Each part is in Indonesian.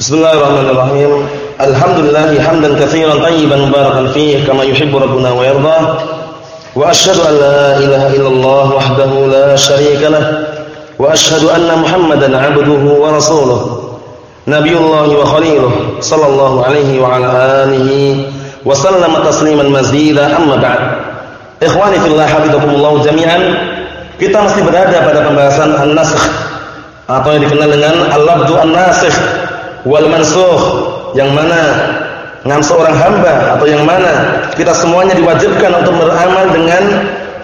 Bismillahirrahmanirrahim. Alhamdulillah hamdan katsiran tayyiban mubarakan fihi kama yuhibbu rabbuna wa yarda. Wa asyhadu an la ilaha illallah wahdahu la syarika lah. Wa asyhadu anna Muhammadan 'abduhu wa rasuluh. Nabiyullah wa khaliluh sallallahu alaihi wa ala alihi wa sallama tasliman mazida amma ba'd. Ikhwani fillah hafizakumullah jami'an. Kita masih berada pada pembahasan an-nasakh atau yang dikenal dengan al-labdu an-nasikh wal mansukh yang mana ngam seorang hamba atau yang mana kita semuanya diwajibkan untuk beramal dengan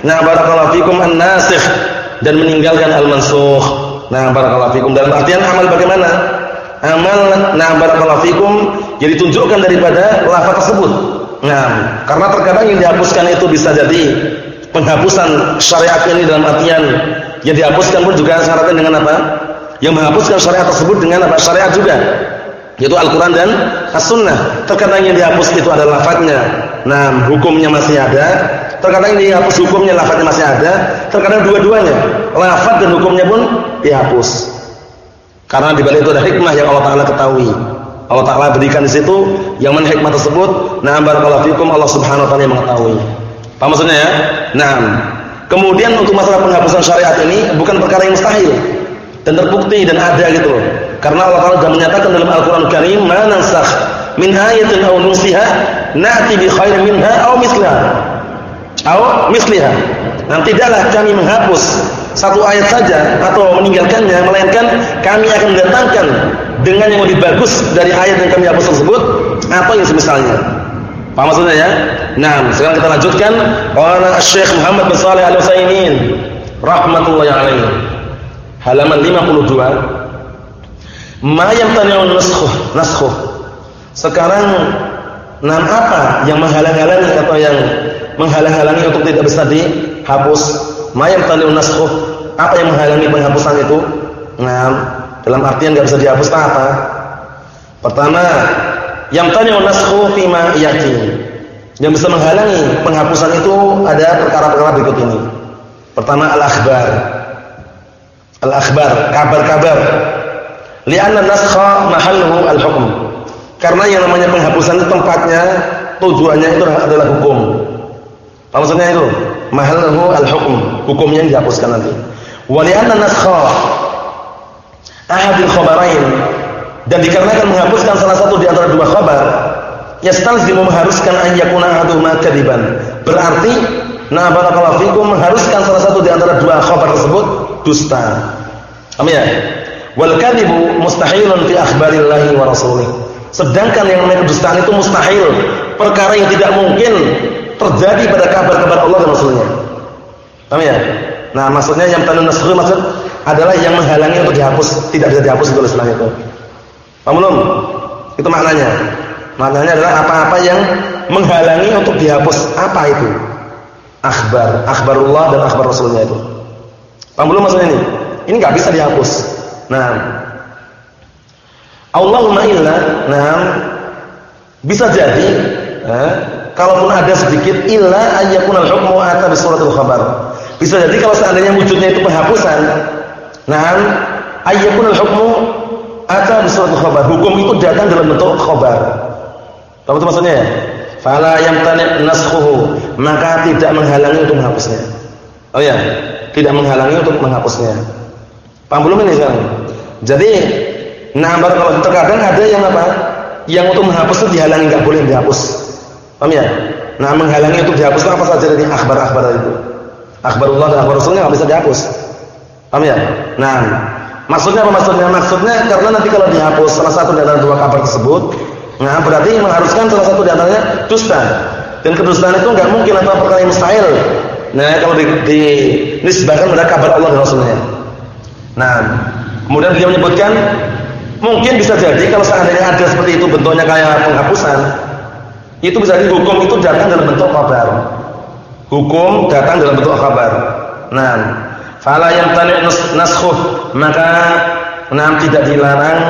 na barakallahu fikum an-nasikh dan meninggalkan al-mansukh. Nah, barakallahu fikum dalam artian amal bagaimana? Amal na barakallahu fikum yang ditunjukkan daripada lafaz tersebut. Nah, karena terkadang yang dihapuskan itu bisa jadi penghapusan syariat ini dalam artian yang dihapuskan pun juga syaratnya dengan apa? Yang menghapuskan syariat tersebut dengan apa? Syariat juga. Yaitu Al-Qur'an dan As-Sunnah. Terkadang yang dihapus itu adalah lafadznya. Nah, hukumnya masih ada. Terkadang yang dihapus hukumnya lafadznya masih ada. Terkadang dua-duanya. Lafadz dan hukumnya pun dihapus. Karena di balik itu ada hikmah yang Allah Taala ketahui. Allah Taala berikan di situ yang mana hikmah tersebut. Nah, barakallahu fikum Allah Subhanahu wa taala yang mengetahui. Paham maksudnya ya? Nah, kemudian untuk masalah penghapusan syariat ini bukan perkara yang mustahil dan terbukti dan ada gitu loh. Karena Allah Taala sudah menyatakan dalam Al-Qur'an Al Karim, "Ma nansakh min ayatin aw nunsiha na'ti bi khairin minha aw misliha." Aw misliha. Nah, tidaklah kami menghapus satu ayat saja atau meninggalkannya, melainkan kami akan mendatangkan dengan yang lebih bagus dari ayat yang kami hapus tersebut atau yang semisalnya. Paham maksudnya ya? Nah, sekarang kita lanjutkan. Qala Syekh Muhammad bin Shalih Al-Utsaimin rahmatullahi alaihi halaman 52 ma yamtani'un naskhuh naskhuh sekarang nam apa yang menghalang-halangi atau yang menghalang-halangi untuk tidak bisa dihapus? Ma yamtani'un naskhuh apa yang menghalangi penghapusan itu? Nah dalam artian enggak bisa dihapus apa? Pertama yamtani'un naskhu ma yati yang bisa menghalangi penghapusan itu ada perkara-perkara berikut ini. Pertama al-akhbar. Al-akhbar, kabar-kabar. Li'anna naskha mahalluhu al-hukm. Karena yang namanya penghapusan itu tempatnya, tujuannya itu adalah hukum. Apa maksudnya itu? Mahalluhu al-hukm. Hukumnya yang dihapuskan nanti. Wa li'anna naskha ahadil khabarain dan dikarenakan menghapuskan salah satu di antara dua khabar, yastalzimu mengharuskan an yakuna ahaduhuma kadiban. Berarti Nah, barakallahu fikum mengharuskan salah satu di antara dua khabar tersebut dusta. Paham ya? Wal kadhibu mustahilun fi akhbarillahi wa rasulih. Sedangkan yang namanya kedustaan itu mustahil, perkara yang tidak mungkin terjadi pada kabar-kabar Allah dan Rasulnya. Paham ya? Nah, maksudnya yang tanun nasru maksud adalah yang menghalangi untuk dihapus, tidak bisa dihapus itu Islam itu. Paham belum? Itu maknanya. Maknanya adalah apa-apa yang menghalangi untuk dihapus. Apa itu? akhbar, akhbarullah dan akhbar Rasulnya itu. Paham belum maksudnya ini? Ini nggak bisa dihapus. Nah, Allahumma illa, nah, bisa jadi, eh, kalaupun ada sedikit illa ayyakun al-hukmu ata bi suratul khabar. Bisa jadi kalau seandainya wujudnya itu penghapusan, nah, ayyakun al-hukmu ata bi suratul khabar. Hukum itu datang dalam bentuk khabar. Tahu maksudnya ya? fala yamtani' naskhuhu maka tidak menghalangi untuk menghapusnya oh ya tidak menghalangi untuk menghapusnya paham belum ini sekarang jadi nah kalau terkadang ada yang apa? Yang untuk menghapus itu dihalangi enggak boleh dihapus. Paham ya? Nah menghalangi untuk dihapus apa saja dari akhbar-akhbar itu? Akhbarullah dan akhbar rasulnya enggak bisa dihapus. Paham ya? Nah maksudnya apa maksudnya? Maksudnya karena nanti kalau dihapus salah satu dari dua kabar tersebut Nah, berarti mengharuskan salah satu di antaranya dusta. Dan kedustaan itu enggak mungkin atau perkara yang mustahil. Nah, kalau di, di nisbahkan pada kabar Allah dan Rasulnya. Nah, kemudian beliau menyebutkan mungkin bisa jadi kalau seandainya ada seperti itu bentuknya kayak penghapusan, itu bisa jadi hukum itu datang dalam bentuk kabar. Hukum datang dalam bentuk kabar. Nah, fala yang tani naskhuh maka nah tidak dilarang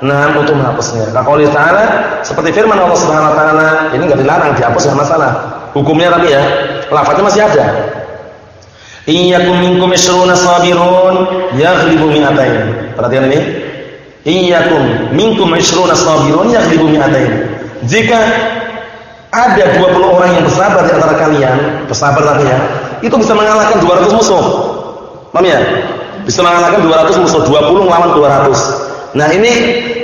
Nah, untuk menghapusnya. Nah, kalau ta'ala seperti firman Allah Subhanahu wa taala, ini enggak dilarang dihapus enggak masalah. Hukumnya tapi ya, lafaznya masih ada. Iyyakum minkum isruna sabirun yaghlibu mi'atain. Perhatian ini. iyyakum minkum 20 sabirun yaghlibu mi'atain. Jika ada 20 orang yang bersabar di antara kalian, bersabar ya, itu bisa mengalahkan 200 musuh. Paham ya? Bisa mengalahkan 200 musuh, 20 melawan 200. Nah, ini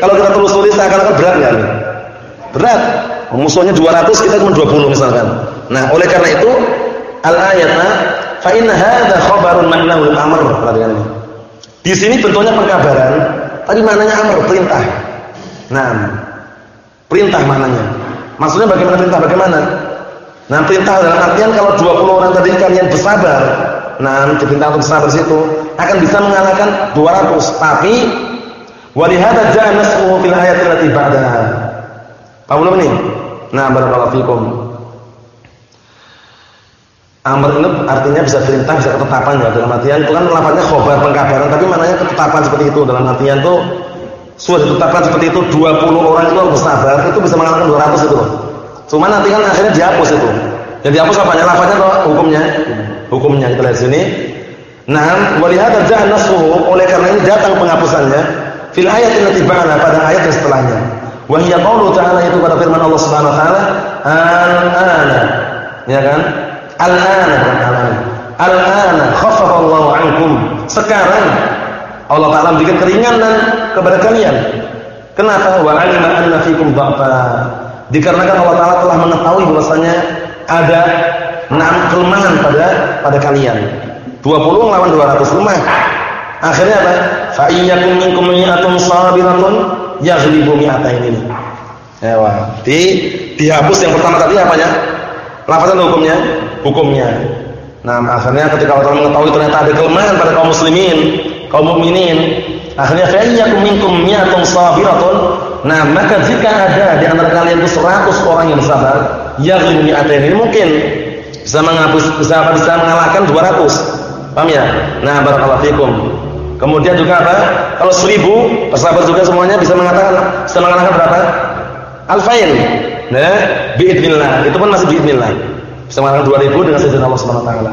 kalau kita telusuri seakan-akan berat enggak? Berat. Musuhnya 200, kita cuma 20 misalkan. Nah, oleh karena itu al-ayatna fa inna hadza khabarun ma'nahu al-amr. Perhatikan ini. Di sini bentuknya pengkabaran, tapi maknanya amr, perintah. Nah, perintah maknanya. Maksudnya bagaimana perintah? Bagaimana? Nah, perintah dalam artian kalau 20 orang tadi kalian bersabar, nah, diperintah untuk bersabar situ akan bisa mengalahkan 200. Tapi walihada ja'a nasmuhu fil ayat allati ba'daha. Paham belum ini? Nah, barakallahu fikum. Amr ini artinya bisa perintah, bisa ketetapan ya. Dalam artian itu kan lafaznya khobar, pengkabaran, tapi maknanya ketetapan seperti itu. Dalam artian itu sudah ditetapkan seperti itu 20 orang itu bersabar, itu bisa mengalahkan 200 itu. Cuma nanti kan akhirnya dihapus itu. Yang dihapus apanya? Lafaznya atau hukumnya? Hukumnya kita lihat sini. Nah, walihada ja'a nasuhu oleh karena ini datang penghapusannya fil ayat allati ba'da pada ayat yang setelahnya. Wa hiya ta'ala itu pada firman Allah Subhanahu wa taala, "Al-ana." Ya kan? Al-ana al-ana. Al-ana khaffafa Allahu 'ankum. Sekarang Allah Taala memberikan keringanan kepada kalian. Kenapa? Wa 'alima anna fikum dha'fa. Dikarenakan Allah Taala telah mengetahui bahwasanya ada enam kelemahan pada pada kalian. 20 lawan 200 lemah. Akhirnya apa? Fa iyyakum minkum mi'atun sabiratun yaghlibu mi'atain ini. Ya, wah. Di dihapus yang pertama tadi apanya? Lafazan hukumnya? Hukumnya. Nah, akhirnya ketika Allah mengetahui ternyata ada kelemahan pada kaum muslimin, kaum mukminin, akhirnya fa iyyakum minkum mi'atun sabiratun. Nah, maka jika ada di antara kalian itu 100 orang yang bersabar, yaghlibu mi'atain ini mungkin bisa menghapus bisa bisa mengalahkan 200. Paham ya? Nah, barakallahu fikum. Kemudian juga apa? Kalau seribu bersahabat juga semuanya bisa mengatakan bisa mengalahkan berapa? Alfain. Nah, biidznillah. Itu pun masih biidznillah. Mengalahkan 2000 dengan seizin Allah wa taala.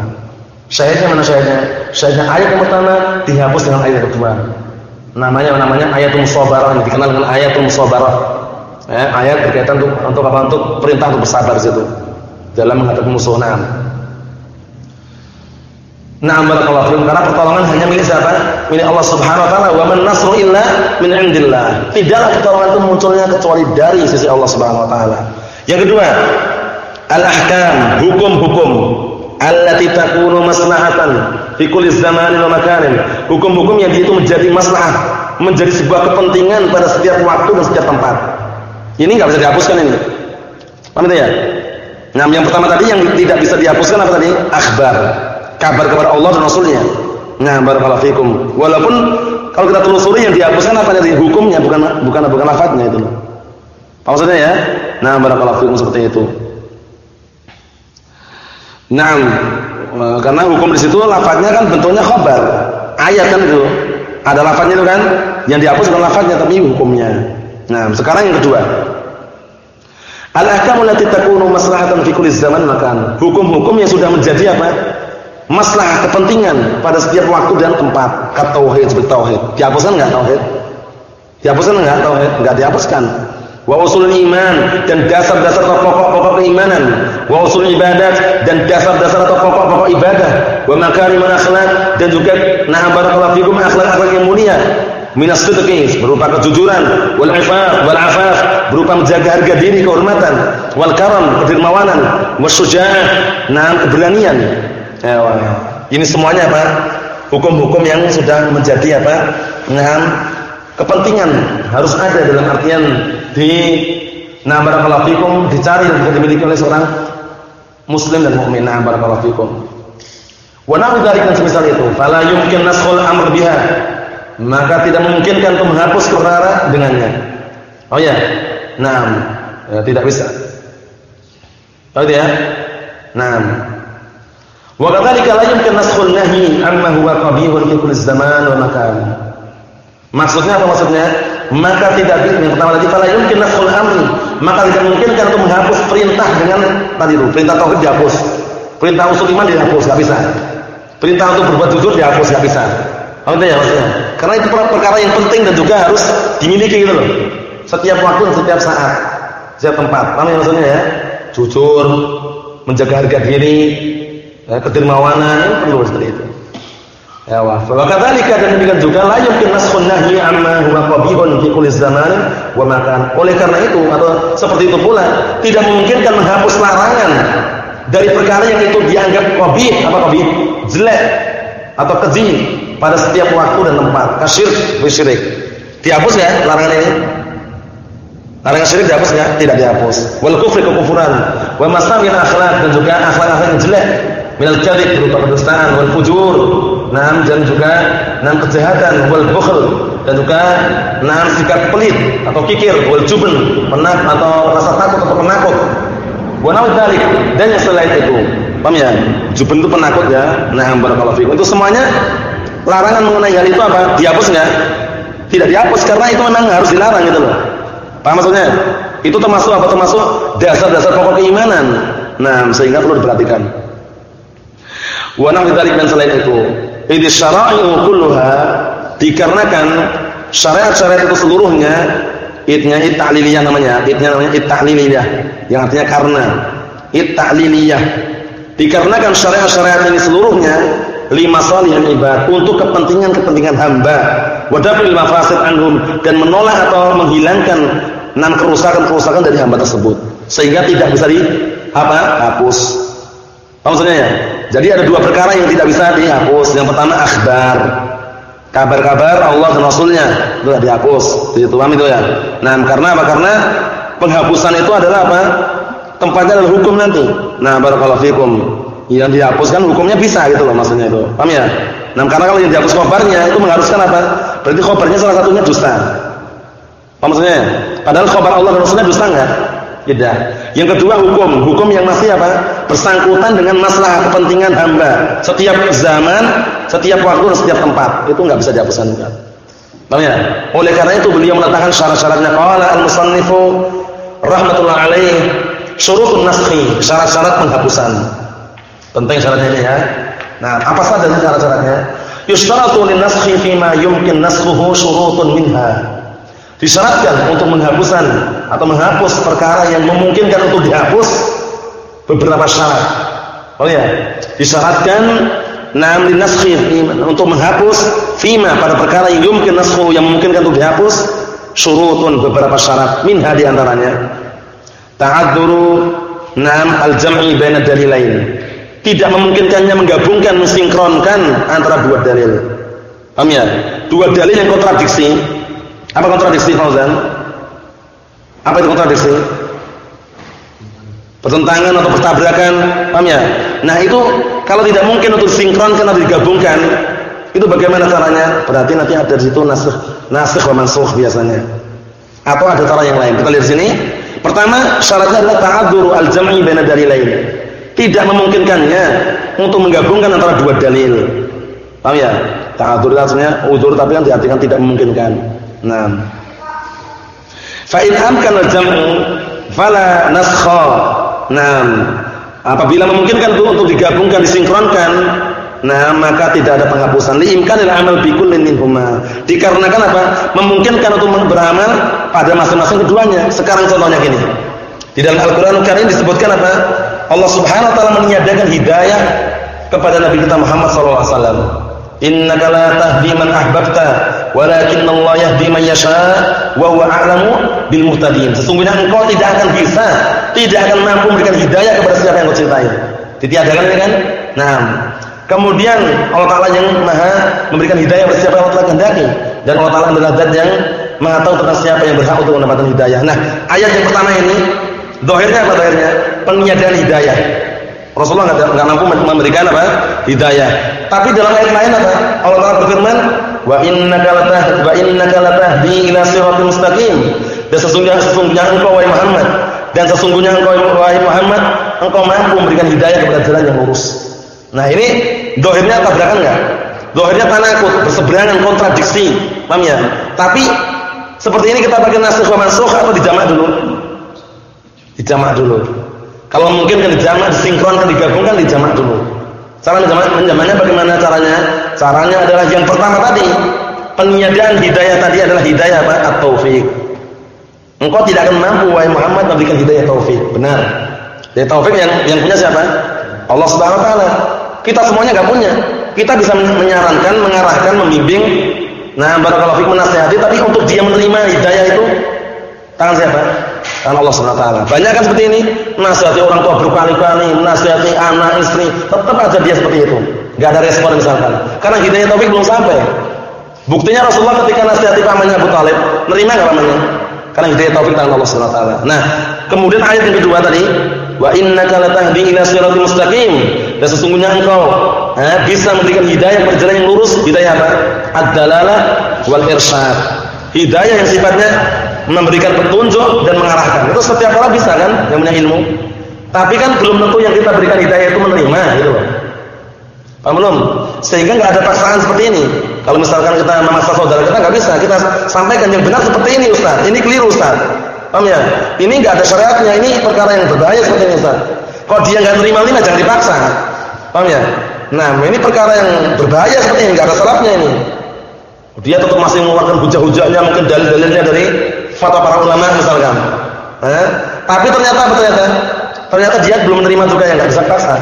Syahidnya mana syahidnya? Syahidnya ayat yang pertama dihapus dengan ayat yang kedua. Namanya namanya ayatul musabarah, dikenal dengan ayatul musabarah. Eh, ayat berkaitan untuk untuk apa? Untuk perintah untuk bersabar situ dalam menghadapi musuh. Nah, Na'am barakallahu fikum karena pertolongan hanya milik siapa? Milik Allah Subhanahu wa taala. Wa man nasru illa min indillah. Tidaklah pertolongan itu munculnya kecuali dari sisi Allah Subhanahu wa taala. Yang kedua, al-ahkam, hukum-hukum allati takunu maslahatan fi kulli zamanin wa makanin. Hukum-hukum yang itu menjadi maslahah, menjadi sebuah kepentingan pada setiap waktu dan setiap tempat. Ini enggak bisa dihapuskan ini. Paham ya? Nah, yang pertama tadi yang tidak bisa dihapuskan apa tadi? Akhbar kabar kepada Allah dan Rasulnya. Nah, barakallahu fikum. Walaupun kalau kita telusuri yang dihapuskan apa dari hukumnya bukan bukan bukan lafadznya itu. Apa maksudnya ya? Nah, barakallahu fikum seperti itu. Nah, karena hukum di situ lafadznya kan bentuknya khabar. Ayat kan itu. Ada lafadznya itu kan? Yang dihapus bukan lafadznya tapi hukumnya. Nah, sekarang yang kedua. Al-ahkamu allati takunu maslahatan fi kulli zaman makan. Hukum-hukum yang sudah menjadi apa? Masalah kepentingan pada setiap waktu dan tempat. Kata tauhid seperti tauhid. Dihapuskan enggak tauhid? Dihapuskan enggak tauhid? Enggak dihapuskan. Wa usul iman dan dasar-dasar atau pokok-pokok keimanan. Wa usul ibadat dan dasar-dasar atau pokok-pokok ibadah. Wa makarimul akhlak dan juga nah barakallahu fikum akhlak-akhlak yang mulia. Minas sidqi berupa kejujuran, wal ifaf wal afaf berupa menjaga harga diri, kehormatan, wal karam kedermawanan, wasyuja'ah, nah keberanian Ya, ini semuanya apa? Hukum-hukum yang sudah menjadi apa? Dengan kepentingan harus ada dalam artian di nah barakallahu fikum dicari dan dimiliki oleh seorang muslim dan mukmin. Nah barakallahu fikum. Na'u dzalika semisal itu, fala yumkin naskhul amr biha. Maka tidak memungkinkan untuk menghapus perkara dengannya. Oh ya. Nah, ya, tidak bisa. Oh ya. Nah, Wa kadzalika la yumkin naskhul nahyi amma huwa qabihun fi kulli zaman wa makan. Maksudnya apa maksudnya? Maka tidak yang pertama tadi fala yumkin naskhul amri, maka tidak mungkin kan untuk menghapus perintah dengan tadi itu, perintah tauhid dihapus. Perintah usul iman dihapus, enggak bisa. Perintah untuk berbuat jujur dihapus, enggak bisa. Paham ya maksudnya? Karena itu perkara yang penting dan juga harus dimiliki gitu loh. Setiap waktu dan setiap saat, setiap tempat. Paham ya maksudnya ya? Jujur, menjaga harga diri, ya, kedermawanan, ini perlu seperti itu. Ya wa fa kadzalika dan demikian juga la yumkin naskhun nahyi amma huwa qabihun fi kulli zaman wa makan. Oleh karena itu atau seperti itu pula tidak memungkinkan menghapus larangan dari perkara yang itu dianggap qabih apa qabih? jelek atau keji pada setiap waktu dan tempat. Kasyir syirik. Dihapus ya larangan ini? Larangan syirik dihapus enggak? Tidak dihapus. Wal kufri kekufuran, wa masamin akhlak dan juga akhlak-akhlak yang jelek minal kadhib berupa kedustaan wal fujur nam dan juga nam kejahatan wal bukhl dan juga nam sikap pelit atau kikir wal jubn penat atau rasa takut atau penakut. Wa dalik dan yang selain itu. Paham ya? Jubn itu penakut ya. Nah barakallahu fikum. Itu semuanya larangan mengenai hal itu apa? Dihapus enggak? Tidak dihapus karena itu memang harus dilarang gitu loh. Paham maksudnya? Itu termasuk apa? Termasuk dasar-dasar pokok keimanan. Nah sehingga perlu diperhatikan Wa dzalik dan selain itu. Idz syara'i'u kulluha dikarenakan syariat-syariat itu seluruhnya itnya it ta'liliyah namanya, itnya namanya ta'liliyah yang artinya karena ta'liliyah. Dikarenakan syariat-syariat ini seluruhnya lima salihan ibad untuk kepentingan-kepentingan hamba wadafil mafasid anhum dan menolak atau menghilangkan enam kerusakan-kerusakan dari hamba tersebut sehingga tidak bisa di apa hapus. Maksudnya ya? Jadi ada dua perkara yang tidak bisa dihapus. Yang pertama akhbar. Kabar-kabar Allah dan Rasulnya itu tidak dihapus. Itu paham itu ya. Nah, karena apa? Karena penghapusan itu adalah apa? Tempatnya adalah hukum nanti. Nah, barakallahu fikum. Yang dihapuskan hukumnya bisa gitu loh maksudnya itu. Paham ya? Nah, karena kalau yang dihapus khabarnya itu mengharuskan apa? Berarti khabarnya salah satunya dusta. Apa maksudnya? Padahal khabar Allah dan Rasulnya dusta enggak? Tidak. Yang kedua hukum, hukum yang masih apa? Bersangkutan dengan masalah kepentingan hamba. Setiap zaman, setiap waktu dan setiap tempat. Itu enggak bisa dihapuskan. Paham ya? Oleh karena itu beliau meletakkan syarat-syaratnya qala al-musannifu rahmatullah alaih syurutun naskhi, syarat-syarat penghapusan. Penting syaratnya ini ya. Nah, apa saja syarat-syaratnya? Yushtaratu lin-naskhi fima yumkin naskhuhu syurutun minha disyaratkan untuk menghapusan atau menghapus perkara yang memungkinkan untuk dihapus beberapa syarat. Oh ya, disyaratkan linaskhi untuk menghapus fima pada perkara yang mungkin naskhu yang memungkinkan untuk dihapus syurutun beberapa syarat. Minha di antaranya ta'adzuru nam al-jam'i baina dalilain. Tidak memungkinkannya menggabungkan mensinkronkan antara dua dalil. Paham ya? Dua dalil yang kontradiksi apa kontradiksi Fauzan? Apa itu kontradiksi? Pertentangan atau pertabrakan, paham ya? Nah, itu kalau tidak mungkin untuk sinkronkan atau digabungkan, itu bagaimana caranya? Berarti nanti ada di situ nasikh, nasikh wa mansukh biasanya. Atau ada cara yang lain. Kita lihat sini. Pertama, syaratnya adalah ta'adzuru al-jam'i baina dalilain. Tidak memungkinkannya untuk menggabungkan antara dua dalil. Paham ya? Ta'adzur artinya udzur tapi kan diartikan tidak memungkinkan. Nah. Fa in amkana al-jam'u fala naskha. Nah, apabila memungkinkan itu untuk digabungkan disinkronkan, nah maka tidak ada penghapusan. Li imkanil amal bi kullin. Dikarenakan apa? Memungkinkan untuk beramal pada masing-masing keduanya. Sekarang contohnya gini. Di dalam Al-Qur'an Karim disebutkan apa? Allah Subhanahu wa taala meniadakan hidayah kepada Nabi kita Muhammad sallallahu alaihi wasallam. Innaka la tahdi man ahbabta, walakinna Allah yahdi man yasha wa huwa a'lamu bil muhtadin. Sesungguhnya engkau tidak akan bisa, tidak akan mampu memberikan hidayah kepada siapa yang kau cintai. Ini kan? Nah, kemudian Allah Taala yang Maha memberikan hidayah kepada siapa yang Allah kehendaki dan Allah Taala adalah zat yang Maha tahu tentang siapa yang berhak untuk mendapatkan hidayah. Nah, ayat yang pertama ini dohirnya apa dohirnya? Peniadaan hidayah. Rasulullah enggak mampu memberikan apa? Hidayah. Tapi dalam ayat lain apa? Allah Taala berfirman, "Wa innaka latahdi wa innaka latahdi ila siratal mustaqim." Dan sesungguhnya sesungguhnya engkau wahai Muhammad dan sesungguhnya engkau wahai Muhammad engkau mampu memberikan hidayah kepada jalan yang lurus. Nah, ini dohirnya tabrakan enggak? Dohirnya tanakut, berseberangan, kontradiksi. Paham ya? Tapi seperti ini kita pakai nasikh wa mansukh atau dijamak dulu? Dijamak dulu. Kalau mungkin kan dijamak, disinkronkan, digabungkan, dijamak dulu. Cara menjamannya bagaimana caranya? Caranya adalah yang pertama tadi, peniadaan hidayah tadi adalah hidayah apa? At-taufik. Engkau tidak akan mampu wahai Muhammad memberikan hidayah taufik. Benar. Hidayah taufik yang yang punya siapa? Allah Subhanahu wa taala. Kita semuanya enggak punya. Kita bisa menyarankan, mengarahkan, membimbing. Nah, barakallahu fikum menasihati tapi untuk dia menerima hidayah itu tangan siapa? Tangan Allah taala. Banyak kan seperti ini, nasihati orang tua berkali-kali, nasihati anak, istri, tetap aja dia seperti itu. Enggak ada respon misalkan. Karena hidayah taufik belum sampai. Buktinya Rasulullah ketika nasihati pamannya Abu Talib, nerima enggak pamannya? Karena hidayah taufik tangan Allah taala. Nah, kemudian ayat yang kedua tadi, wa innaka latahdi ila siratal mustaqim. Dan sesungguhnya engkau eh, bisa memberikan hidayah pada jalan yang lurus. Hidayah apa? Ad-dalalah wal irsyad. Hidayah yang sifatnya memberikan petunjuk dan mengarahkan. Itu setiap orang bisa kan yang punya ilmu. Tapi kan belum tentu yang kita berikan hidayah itu menerima gitu Paham belum? Sehingga nggak ada paksaan seperti ini. Kalau misalkan kita memaksa saudara kita nggak bisa. Kita sampaikan yang benar seperti ini Ustaz. Ini keliru Ustaz. Paham ya? Ini nggak ada syariatnya. Ini perkara yang berbahaya seperti ini Ustaz. Kalau dia nggak terima-terima jangan dipaksa. Paham ya? Nah, ini perkara yang berbahaya seperti ini, nggak ada salahnya ini. Dia tetap masih mengeluarkan hujah-hujahnya, mungkin dalil-dalilnya dari fatwa para ulama misalkan. Eh? Tapi ternyata apa ternyata? Ternyata dia belum menerima juga yang nggak bisa paksa.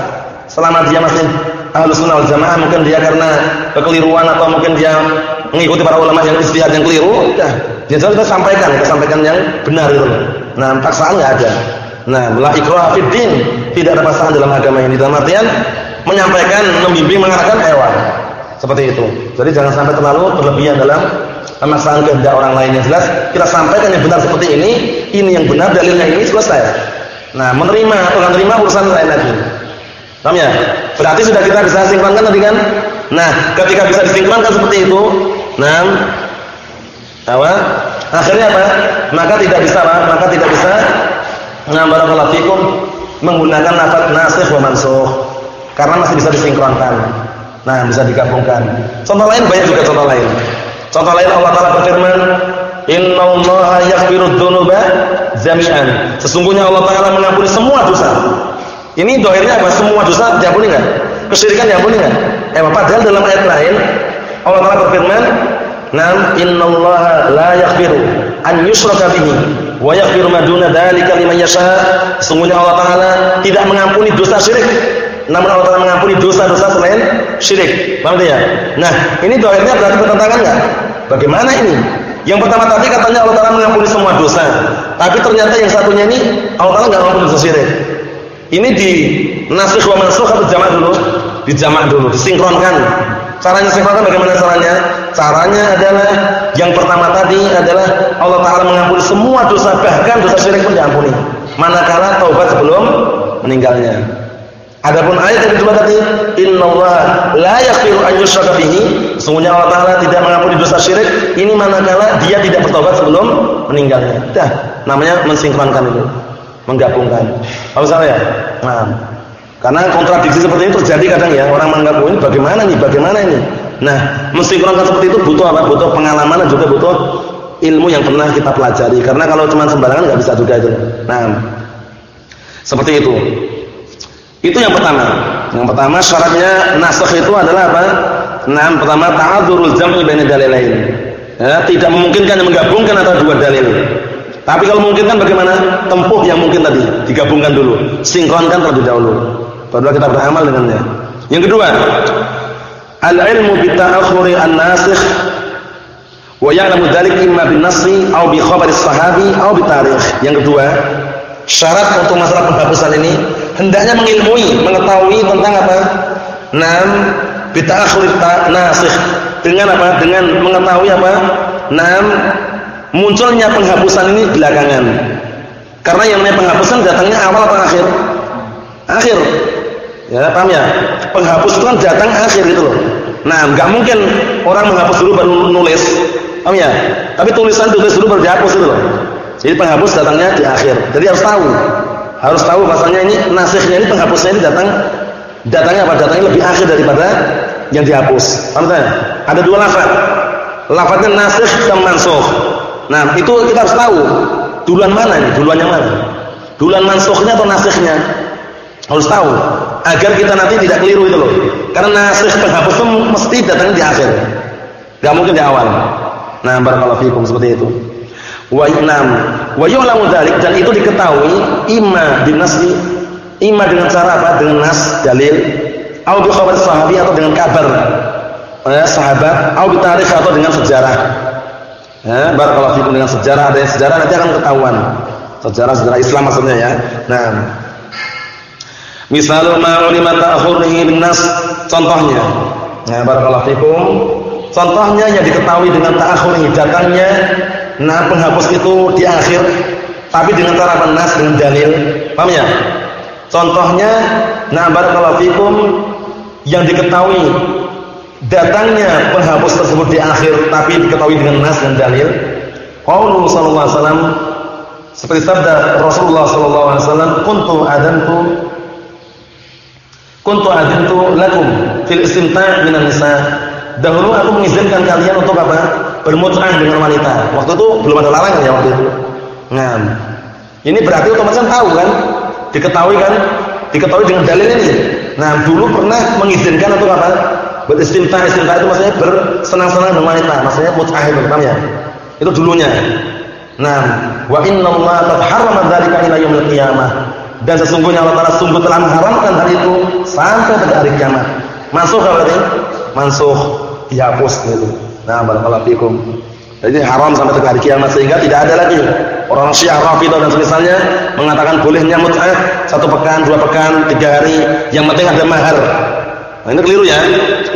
Selama dia masih ahlu sunnah wal jamaah mungkin dia karena kekeliruan atau mungkin dia mengikuti para ulama yang istihad yang keliru ya dia kita sampaikan kita sampaikan yang benar itu nah paksaan nggak ada nah la ikrah fid din tidak ada paksaan dalam agama ini dalam artian menyampaikan membimbing mengarahkan hewan seperti itu jadi jangan sampai terlalu berlebihan dalam pemaksaan kehendak orang lain yang jelas kita sampaikan yang benar seperti ini ini yang benar dalilnya ini selesai nah menerima atau nggak menerima urusan lain lagi Paham ya? Berarti sudah kita bisa sinkronkan tadi kan? Nah, ketika bisa disinkronkan seperti itu, nah apa? Akhirnya apa? Maka tidak bisa apa? Maka tidak bisa barakallahu fikum menggunakan lafaz nasikh wa mansukh. Karena masih bisa disinkronkan. Nah, bisa digabungkan. Contoh lain banyak juga contoh lain. Contoh lain Allah Taala berfirman, "Innallaha yaghfiru dzunuba jami'an." Sesungguhnya Allah Taala mengampuni semua dosa. Ini doainnya apa? Semua dosa diampuni enggak? Kesyirikan diampuni enggak? Eh, padahal dalam ayat lain Allah Taala berfirman, "Nam innallaha la yaghfiru an yushraka bihi wa yaghfiru ma duna dzalika liman yasha." Sungguhnya Allah Taala tidak mengampuni dosa syirik, namun Allah Taala mengampuni dosa-dosa selain syirik. Paham ya? Nah, ini doainnya berarti bertentangan enggak? Bagaimana ini? Yang pertama tadi katanya Allah Taala mengampuni semua dosa, tapi ternyata yang satunya ini Allah Taala enggak mengampuni dosa syirik. Ini di nasikh wa mansukh atau jamak dulu? Di jamak dulu, disinkronkan. Caranya sinkronkan bagaimana caranya? Caranya adalah yang pertama tadi adalah Allah taala mengampuni semua dosa bahkan dosa syirik pun diampuni. Manakala taubat sebelum meninggalnya. Adapun ayat yang kedua tadi, innallaha la yaghfiru an yushraka bihi, sesungguhnya Allah taala tidak mengampuni dosa syirik, ini manakala dia tidak bertobat sebelum meninggalnya. Dah, namanya mensinkronkan itu menggabungkan. Apa salah ya? Nah, karena kontradiksi seperti itu terjadi kadang ya orang menganggap ini bagaimana nih, bagaimana ini. Nah, mensinkronkan seperti itu butuh apa? Butuh pengalaman dan juga butuh ilmu yang pernah kita pelajari. Karena kalau cuma sembarangan nggak bisa juga itu. Nah, seperti itu. Itu yang pertama. Yang pertama syaratnya nasakh itu adalah apa? Nah, pertama ta'adzurul jam'i baina dalilain. Ya, tidak memungkinkan menggabungkan antara dua dalil. Tapi kalau mungkin kan bagaimana? Tempuh yang mungkin tadi, digabungkan dulu, sinkronkan terlebih dahulu. Baru kita beramal dengannya. Yang kedua, al-ilmu bi ta'akhuri an-nasikh wa ya'lamu dzalik imma bin nasri aw bi khabari sahabi aw bi tarikh. Yang kedua, syarat untuk masalah penghapusan ini hendaknya mengilmui, mengetahui tentang apa? Nam bi ta'akhuri nasikh. Dengan apa? Dengan mengetahui apa? Nam munculnya penghapusan ini belakangan. Karena yang namanya penghapusan datangnya awal atau akhir? Akhir. Ya, paham ya? Penghapus itu kan datang akhir gitu loh. Nah, nggak mungkin orang menghapus dulu baru nulis. Paham ya? Tapi tulisan tulis dulu baru dihapus itu loh. Jadi penghapus datangnya di akhir. Jadi harus tahu. Harus tahu bahasanya ini nasikhnya ini penghapusnya ini datang datangnya apa? Datangnya lebih akhir daripada yang dihapus. Paham? Ada dua lafaz. Lafaznya nasikh dan mansukh. Nah, itu kita harus tahu duluan mana ini, duluan yang mana. Duluan mansukhnya atau nasikhnya. Harus tahu. Agar kita nanti tidak keliru itu loh. Karena nasikh penghapus itu mesti datang di akhir. Enggak mungkin di awal. Nah, barakallahu fikum seperti itu. Wa inam wa yu'lamu dzalik dan itu diketahui imma binasli imma dengan cara apa? Dengan nas dalil atau bi khabar sahabi atau dengan kabar eh, sahabat atau bi atau dengan sejarah. Eh, barakallahu fikum dengan sejarah ada yang sejarah nanti akan ketahuan. Sejarah-sejarah Islam maksudnya ya. Nah, Misalnya ma ulima ta'khurihi bin nas contohnya. Nah, barakallahu fikum. Contohnya yang diketahui dengan ta'khurihi datangnya nah penghapus itu di akhir tapi dengan cara penas dengan dalil. Paham ya? Contohnya nah barakallahu fikum yang diketahui datangnya penghapus tersebut di akhir tapi diketahui dengan nas dan dalil. Qaulullah sallallahu alaihi wasallam seperti sabda Rasulullah sallallahu alaihi wasallam, "Kuntu adantu kuntu adintu lakum fil istimta' minan nisa. Dahulu aku mengizinkan kalian untuk apa? Bermut'ah dengan wanita. Waktu itu belum ada larangan ya waktu itu. Nah, ini berarti otomatis kan tahu kan? Diketahui kan? Diketahui dengan dalil ini. Nah, dulu pernah mengizinkan untuk apa? Beristimta, istimta itu maksudnya bersenang-senang dengan wanita, maksudnya mut'ah itu, paham ya? Itu dulunya. Nah, wa inna Allah harrama dzalika ila yaumil qiyamah dan sesungguhnya Allah Taala sungguh telah mengharamkan hal itu sampai pada hari kiamat. Mansuh berarti? Mansuh dihapus gitu. Nah, barakallahu fikum. Jadi haram sampai hari kiamat sehingga tidak ada lagi orang Syiah Rafidhah dan semisalnya mengatakan bolehnya mut'ah satu pekan, dua pekan, tiga hari, yang penting ada mahar. Nah, ini keliru ya.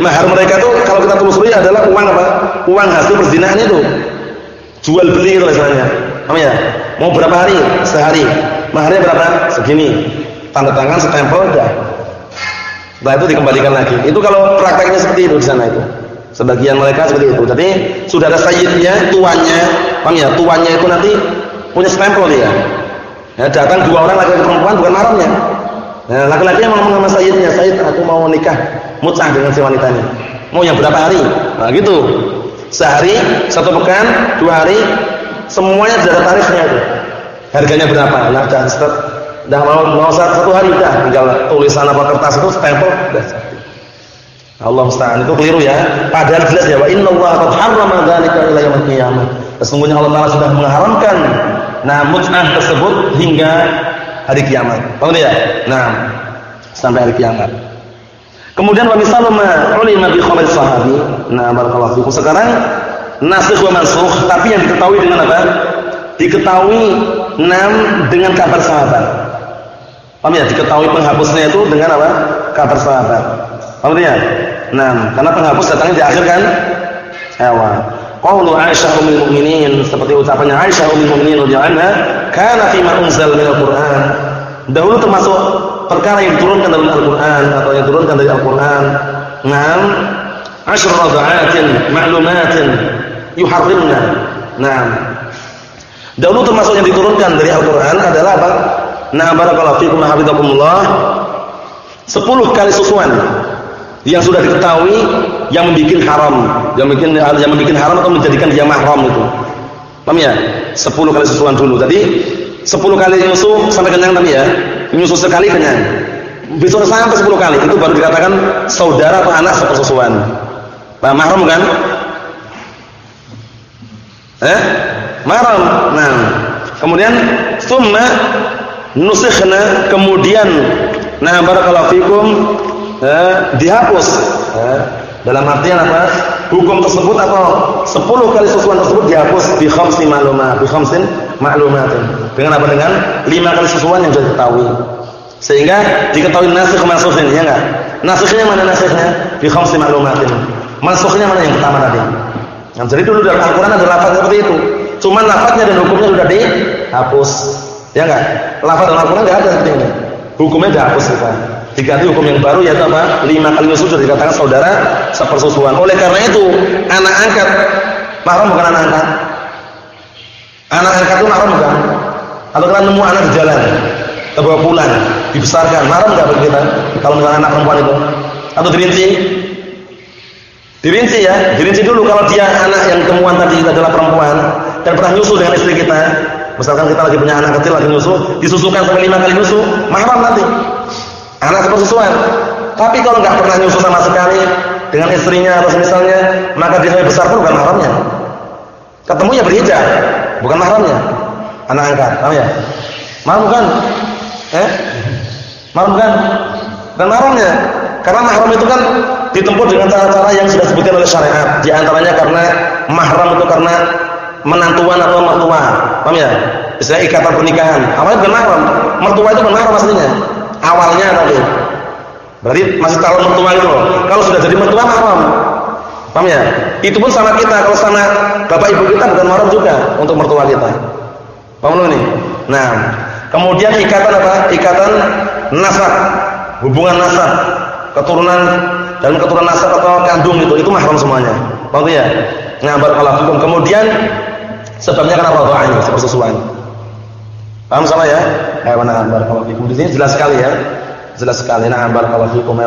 Mahar mereka tuh kalau kita telusuri adalah uang apa? Uang hasil perzinahan itu. Jual beli itu istilahnya. Paham ya? Mau berapa hari? Sehari maharnya berapa? Segini. Tanda tangan, stempel, udah. Setelah itu dikembalikan lagi. Itu kalau prakteknya seperti itu di sana itu. Sebagian mereka seperti itu. Jadi sudah ada sayyidnya, tuannya, paham ya? Tuannya itu nanti punya stempel dia. Ya, datang dua orang laki-laki perempuan bukan mahramnya. Nah, laki-laki yang ngomong sama sayyidnya, "Sayyid, aku mau nikah mut'ah dengan si wanita ini." Mau yang berapa hari? Nah, gitu. Sehari, satu pekan, dua hari, semuanya ada tarifnya itu. Harganya berapa? Nah, dah step. Dah mau mau satu hari dah tinggal tulisan apa kertas itu stempel dah. Allah musta'an itu keliru ya. Padahal jelas ya wa Allah qad harrama dzalika ila yaumil qiyamah. Sesungguhnya Allah Taala sudah mengharamkan nah mut'ah tersebut hingga hari kiamat. Paham ya? Nah, sampai hari kiamat. Kemudian wa misalu ma ulima bi khabar sahabi. Nah, barakallahu fikum. Sekarang nasikh wa mansukh tapi yang diketahui dengan apa? diketahui enam dengan kabar sahabat. Paham ya? Diketahui penghapusnya itu dengan apa? Kabar sahabat. Paham ya? Enam. Karena penghapus datangnya di akhir kan? Ewa. Qaulu Aisyah ummul mukminin seperti ucapannya Aisyah ummul mukminin radhiyallahu anha, kana fi ma unzal min al-Qur'an. Dahulu termasuk perkara yang diturunkan dalam Al-Qur'an atau yang diturunkan dari Al-Qur'an. Naam, asyru radha'atin ma'lumatin yuharrimna. Naam, Dahulu termasuk yang diturunkan dari Al-Qur'an adalah apa? Nah, barakallahu fikum hafizakumullah. 10 kali susuan yang sudah diketahui yang membuat haram, yang bikin yang membuat haram atau menjadikan dia mahram itu. Paham ya? 10 kali susuan dulu. Tadi 10 kali nyusu sampai kenyang tadi ya. Nyusu sekali kenyang. Bisa sampai 10 kali itu baru dikatakan saudara atau anak sepersusuan. Nah, mahram kan? Eh? Maram. Nah, kemudian thumma nusikhna kemudian nah barakallahu fikum eh, dihapus. Eh, dalam artian apa? Hukum tersebut atau 10 kali susuan tersebut dihapus bi khamsi ma'lumat, bi khamsin. Dengan apa? Dengan 5 kali susuan yang sudah diketahui. Sehingga diketahui nasikh mansukhin, ya enggak? Nasikhnya mana nasikhnya? Bi khamsi ma'lumatin. Mansukhnya mana yang pertama tadi? Nah, jadi dulu dalam Al-Qur'an ada lafaz seperti itu. Cuma lafaznya dan hukumnya sudah dihapus. Ya enggak? Lafaz dalam Al-Qur'an enggak ada seperti ini. Hukumnya dihapus kita. Diganti hukum yang baru yaitu apa? Lima kali sudah dikatakan saudara sepersusuan. Oleh karena itu, anak angkat mahram bukan anak angkat. Anak angkat itu mahram bukan? Atau kita nemu anak di jalan, terbawa pulang, dibesarkan, mahram enggak bagi kita? Kalau misalnya anak perempuan itu atau dirinci Dirinci ya, dirinci dulu kalau dia anak yang temuan tadi adalah perempuan dan pernah nyusu dengan istri kita. Misalkan kita lagi punya anak kecil lagi nyusu, disusukan sampai lima kali nyusu, mahram nanti. Anak sepersusuan. Tapi kalau nggak pernah nyusu sama sekali dengan istrinya atau misalnya, maka dia sampai besar pun bukan mahramnya. Ketemunya berhijab, bukan mahramnya. Anak angkat, paham ya? Mahram bukan? Eh? Mahram bukan? Bukan mahramnya. Karena mahram itu kan ditempuh dengan cara-cara yang sudah disebutkan oleh syariat. Di antaranya karena mahram itu karena menantuan atau mertua. Paham ya? Istilah ikatan pernikahan. Awalnya bukan mahram. Mertua itu bukan mahram aslinya. Awalnya tapi. Berarti masih calon mertua itu loh. Kalau sudah jadi mertua mahram. Paham ya? Itu pun sama kita. Kalau sama bapak ibu kita bukan mahram juga untuk mertua kita. Paham ini? Nah, kemudian ikatan apa? Ikatan nasab. Hubungan nasab. Keturunan dan keturunan nasab atau kandung itu itu mahram semuanya. Paham ya? Nah, barakallahu Kemudian sebabnya karena radha'ah persusuan. Paham sama ya? Ya, mana barakallahu fikum. Di sini jelas sekali ya. Jelas sekali. Nah, barakallahu fikum ya.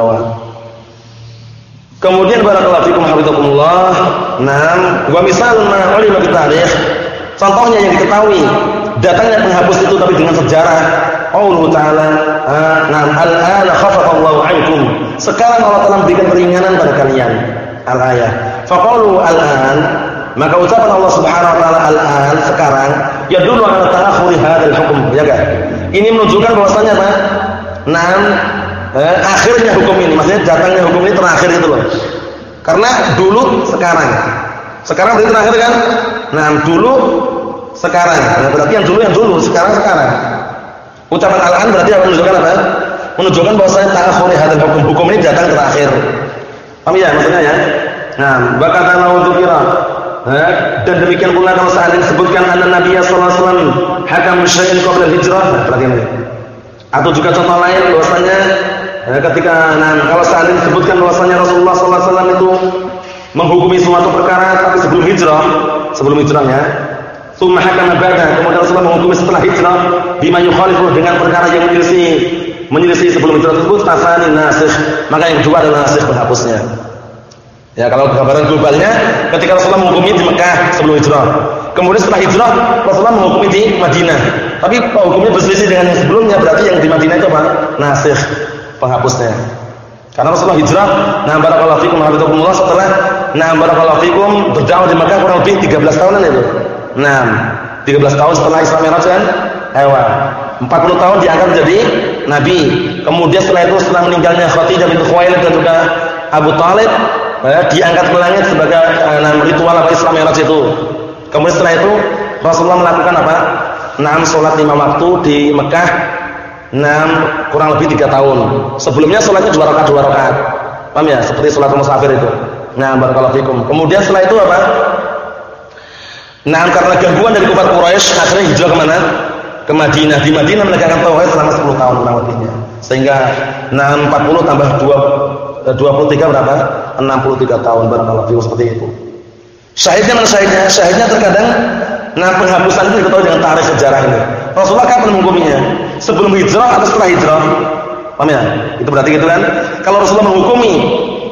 Kemudian barakallahu fikum hafizakumullah. Naam, wa misal ma ulima tarikh. Contohnya yang diketahui datangnya penghapus itu tapi dengan sejarah. Allah Ta'ala, "Na'am al-ana khafafa Allahu 'ankum." Sekarang Allah telah memberikan keringanan pada kalian. Al-ayah. Faqalu al-an maka ucapan Allah Subhanahu wa taala al-an sekarang ya dulu ala ta'akhuri hadzal hukum, ya kan? Ini menunjukkan bahwasanya apa? Naam eh, akhirnya hukum ini, maksudnya datangnya hukum ini terakhir itu loh. Karena dulu sekarang. Sekarang berarti terakhir kan? Nah, dulu sekarang. Nah, berarti yang dulu yang dulu, sekarang sekarang. Ucapan al-an berarti apa menunjukkan apa? Menunjukkan bahwasanya ta'akhuri hadzal hukum. Hukum ini datang terakhir. Paham ya maksudnya ya? Nah, bakata untuk kira dan demikian pula kalau seandainya disebutkan anna Nabi sallallahu alaihi wasallam hakam syai'in qabla hijrah, nah, perhatikan ini. Atau juga contoh lain bahwasanya ketika nah, kalau seandainya disebutkan bahwasanya Rasulullah sallallahu alaihi wasallam itu menghukumi suatu perkara tapi sebelum hijrah, sebelum hijrahnya, summa hakama ba'da, kemudian Rasulullah menghukumi setelah hijrah bima yukhalifu dengan perkara yang menyelisih menyelisih sebelum hijrah tersebut tasani nasikh, maka yang kedua adalah nasikh penghapusnya. Ya kalau gambaran globalnya ketika Rasulullah menghukumi di Mekah sebelum hijrah. Kemudian setelah hijrah Rasulullah menghukumi di Madinah. Tapi hukumnya berselisih dengan yang sebelumnya berarti yang di Madinah itu apa? Nasikh penghapusnya. Karena Rasulullah hijrah, nah barakallahu fikum hafizakumullah setelah nah barakallahu fikum berdakwah di Mekah kurang lebih 13 tahunan itu. Nah, 13 tahun setelah Islam Mi'raj kan? Ewa. 40 tahun diangkat menjadi nabi. Kemudian setelah itu setelah meninggalnya Khadijah binti Khuwailid dan juga Abu Talib eh, diangkat ke langit sebagai eh, ritual apa Islam Mi'raj itu. Kemudian setelah itu Rasulullah melakukan apa? Enam sholat lima waktu di Mekah, enam kurang lebih tiga tahun. Sebelumnya sholatnya dua rakaat dua rakaat, paham ya? Seperti sholat musafir itu. Nah, barakallahu fikum. Kemudian setelah itu apa? Nah, karena gangguan dari kufar Quraisy, akhirnya hijrah ke mana? Ke Madinah. Di Madinah menegakkan tauhid selama 10 tahun kurang lebihnya. Sehingga nah 40 tambah 2 23 eh, berapa? 63 tahun barakallahu fiikum seperti itu. Syahidnya mana syahidnya? Syahidnya terkadang nah penghapusan itu diketahui dengan tarikh sejarah ini. Rasulullah kapan menghukuminya? Sebelum hijrah atau setelah hijrah? Paham ya? Itu berarti gitu kan? Kalau Rasulullah menghukumi,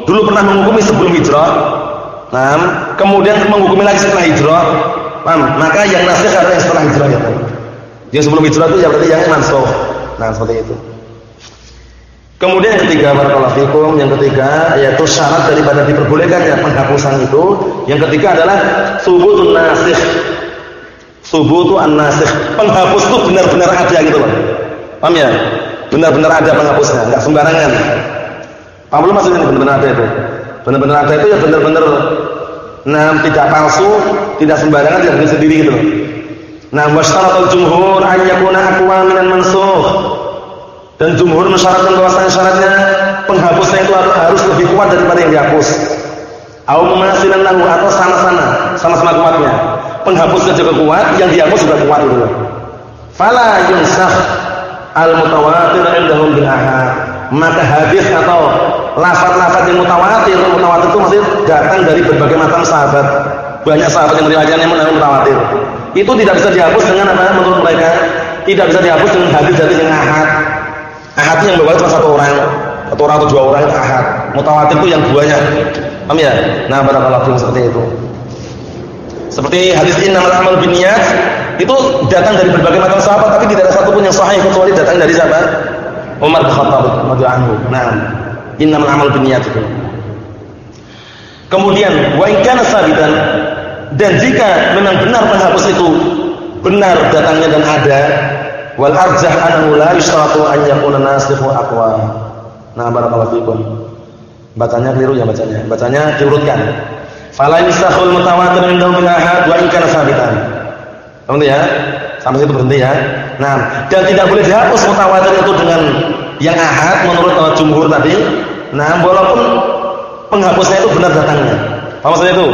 dulu pernah menghukumi sebelum hijrah, nah, kemudian menghukumi lagi setelah hijrah, paham? Maka yang nasih adalah yang setelah hijrah ya. Yang sebelum hijrah itu ya berarti yang mansuh. Nah, seperti itu. Kemudian yang ketiga barakallahu yang ketiga yaitu syarat daripada diperbolehkannya penghapusan itu, yang ketiga adalah subutun nasikh. Subutu an-nasikh. Penghapus itu benar-benar ada gitu loh. Paham ya? Benar-benar ada penghapusnya, enggak sembarangan. Paham belum maksudnya benar-benar ada itu? Benar-benar ada itu ya benar-benar nah tidak palsu, tidak sembarangan, tidak sendiri gitu loh. Nah, wasyaratul jumhur an yakuna aqwa minan mansukh dan jumhur mensyaratkan bahwasanya syaratnya penghapusnya itu harus lebih kuat daripada yang dihapus. Au masilan lahu atau sama-sama, sama-sama kuatnya. Penghapusnya juga kuat, yang dihapus juga kuat itu. Fala yunsakh al-mutawatir indahum bil ahad. Maka hadis atau lafaz-lafaz yang mutawatir, mutawatir itu maksudnya datang dari berbagai macam sahabat. Banyak sahabat yang meriwayatkan yang mutawatir. Itu tidak bisa dihapus dengan apa menurut mereka? Tidak bisa dihapus dengan hadis-hadis yang ahad Ahad yang bawa cuma satu orang, satu orang atau dua orang itu ahad. Mutawatir itu yang banyak. Paham ya? Nah, barakallahu fiikum seperti itu. Seperti hadis innamal a'malu binniyat itu datang dari berbagai macam sahabat tapi tidak ada satupun yang sahih kecuali datang dari siapa? Umar bin Khattab radhiyallahu anhu. Nah, innamal a'malu binniyat itu. Kemudian wa in kana sabitan dan jika memang benar penghapus itu benar datangnya dan ada wal arjah annahu la yustaratu an yakuna nasikhu aqwa. Nah, barakallahu fikum. Bacanya keliru ya bacanya. Bacanya diurutkan. Fala yustakhul mutawatir min ahad wa in kana sabitan. Paham ya? Sampai situ berhenti ya. Nah, dan tidak boleh dihapus mutawatir itu dengan yang ahad menurut jumhur tadi. Nah, walaupun penghapusnya itu benar datangnya. Apa maksudnya itu?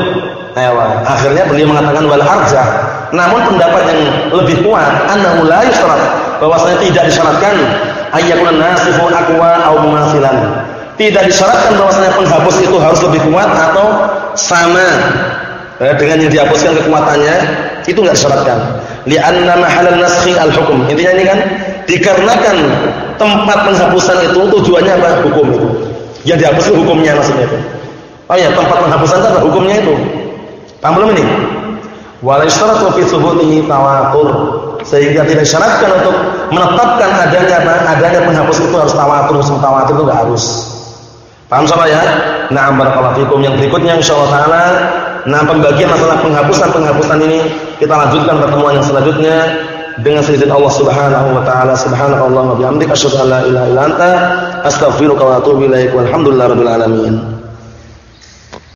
Ayo, akhirnya beliau mengatakan wal arjah. Namun pendapat yang lebih kuat annahu la yusyarat bahwasanya tidak disyaratkan ayyakun nasifun aqwa au mumathilan. Tidak disyaratkan bahwasanya penghapus itu harus lebih kuat atau sama eh, dengan yang dihapuskan kekuatannya itu enggak disyaratkan. Li'anna mahalal naskhi al-hukm. Intinya ini kan dikarenakan tempat penghapusan itu tujuannya apa? Hukum itu. Yang dihapus hukumnya maksudnya itu. Oh ya, tempat penghapusan itu apa? Hukumnya itu. Paham belum ini? Wala yustaratu fi thubutihi tawatur. Sehingga tidak disyaratkan untuk menetapkan adanya? Adanya penghapus itu harus tawatur, harus tawatur itu enggak harus. Paham sama ya? Nah, barakallahu fikum. Yang berikutnya insyaallah taala nah pembagian masalah penghapusan-penghapusan ini kita lanjutkan pertemuan yang selanjutnya dengan seizin Allah Subhanahu wa taala. Subhanakallah wa bihamdika asyhadu an la ilaha illa anta astaghfiruka wa atubu ilaik. Alamin.